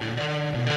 Música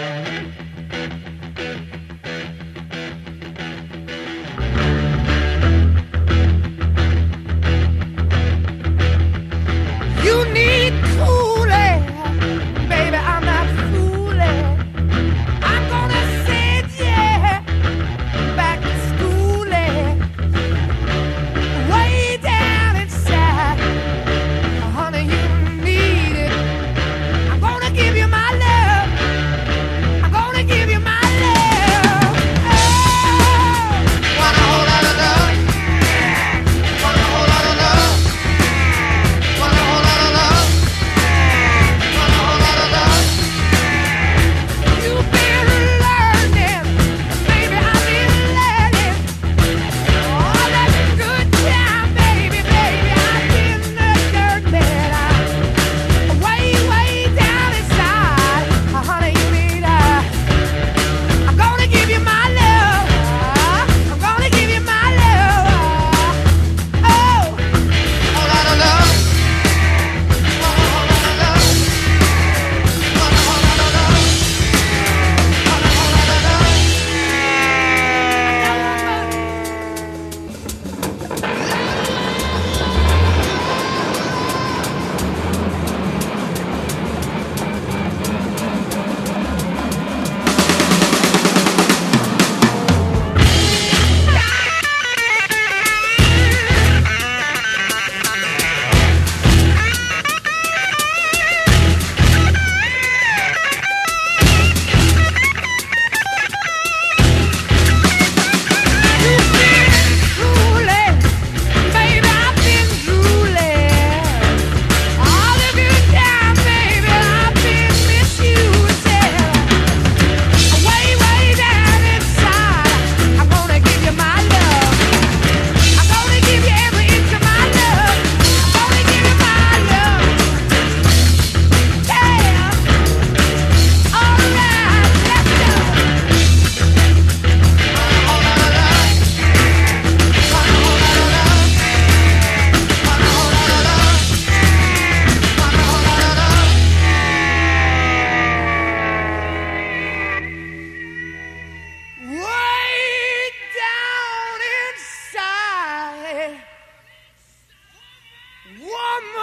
one